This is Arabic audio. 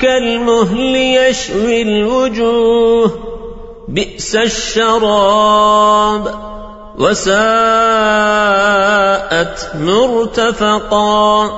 كالمهل يشوي الوجوه بئس الشراب وساءت مرتفقا.